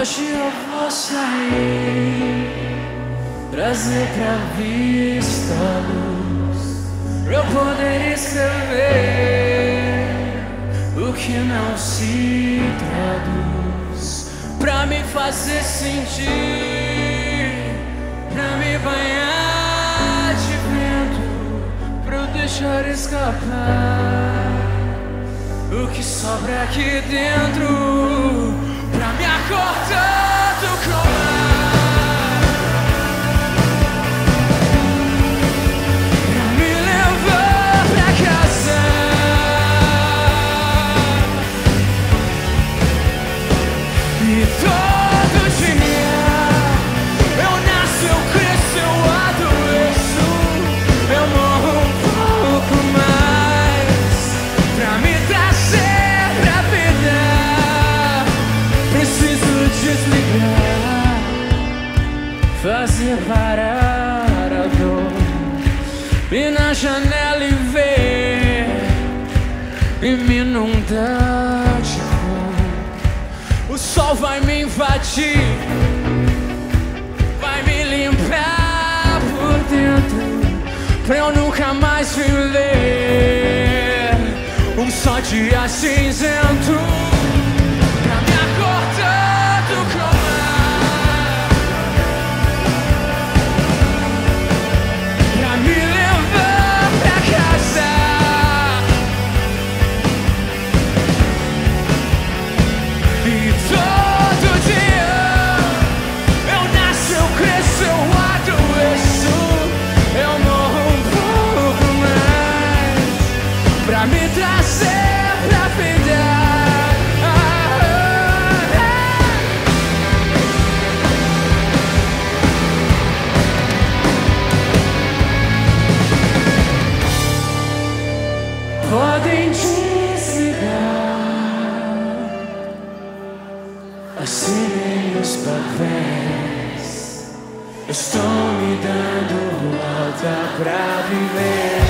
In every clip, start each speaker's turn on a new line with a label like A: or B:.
A: Hoje eu vou sair, trazer pra vista a luz, pra eu poder escrever o que não se traduz, pra me fazer sentir, pra me banhar de vento, pra eu deixar escapar o que sobra aqui dentro Ir na janela e ver e me inundar de cor. O sol vai me invadir, vai me limpar por dentro, pra eu nunca mais viver um só dia cinzento. Assinei os papéis Estou me dando volta pra viver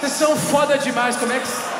A: Vocês são foda demais, como é que.